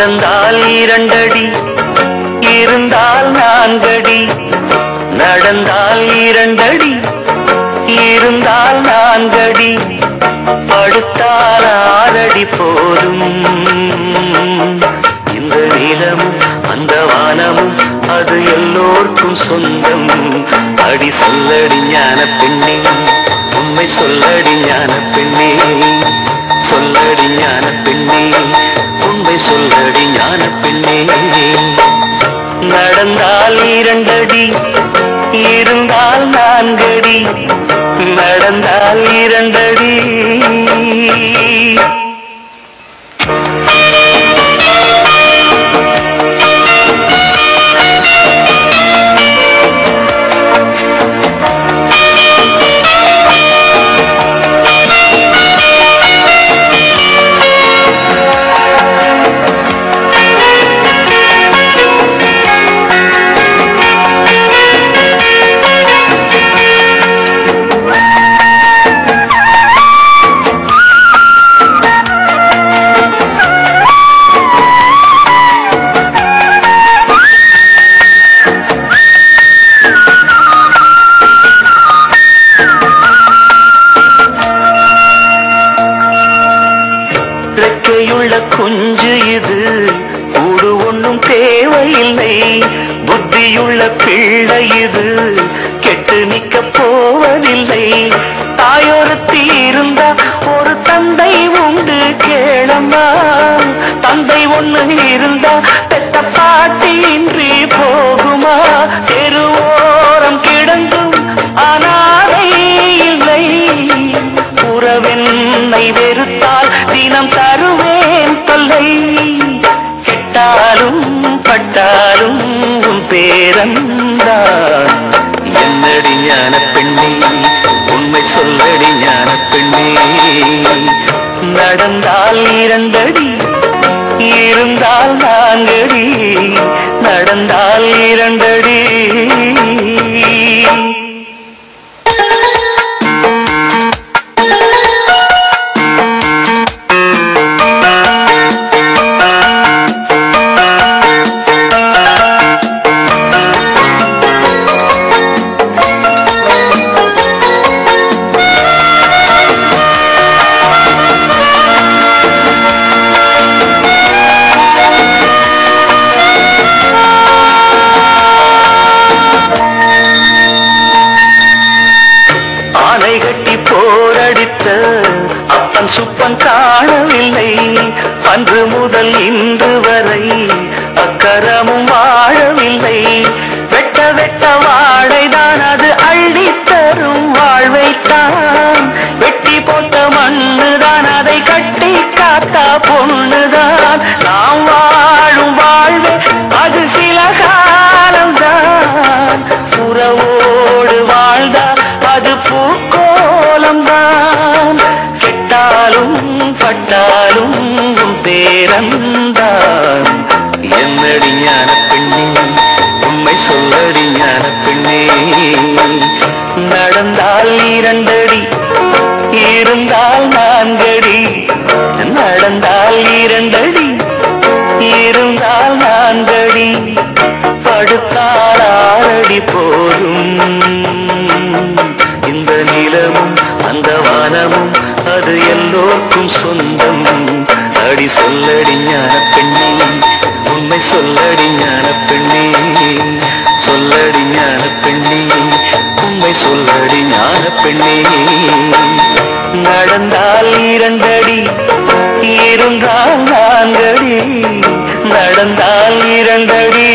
நடந்தால் இரண்டடி இருந்தால் நான்கடி. நடந்தால் இரண்டடி இருந்தால் நான்கடி. படுத்தால் ஆறடி போதும். இந்த நிலமும் அந்த வானமும் அது எல்லோருக்கும் சொந்தம். அடி சொல்லடி ஞான பெண்ணே உண்மை சொல்லடி ஞான பெண்ணே. சொல்லடி ஞான பெண்ணே சொல்லடி ஞான பெண்ணே. நடந்தால் இரண்டடி இருந்தால் நான்கடி. நடந்தால் இரண்டடி. குஞ்சு இது. கூடு ஒன்றும் தேவையில்லை. புத்தியுள்ள பிள்ளை இது. கெட்டு நிக்க போவதில்லை. தாயொருத்தி இருந்தா ஒரு தந்தை உண்டு கேளம்மா. தந்தை ஒண்ணு இருந்தா பெத்த பாட்டி இன்றி போகுமா? தெருவோரம் கிடந்தும் அனாதை இல்லை. உறவென்னை வெறுத்து பட்டாலும் உன் பேரந்தான் என்னடி ஞான பெண்ணே உண்மை சொல்லடி ஞான பெண்ணே நடந்தால் இரண்டடி இருந்தால் நான்கடி. நடந்தால் இரண்டடி சுப்பன் காணவில்லை. அன்று முதல் இன்று வரை உண்மை சொல்லடி ஞான பெண்ணே. நடந்தால் இரண்டடி இருந்தால் நான்கடி. நடந்தால் இரண்டடி இருந்தால் நான்கடி. படுத்தால் ஆறடி போதும். இந்த நிலமும் அந்த வானமும் அது எல்லோருக்கும் சொந்தம். அடி சொல்லடி ஞான சொல்லடி ஞான பெண்ணே சொல்லடி ஞான பெண்ணே உண்மை சொல்லடி ஞான பெண்ணே. நடந்தால் இரண்டடி இருந்தால் நான்கடி நடந்தால் இரண்டடி.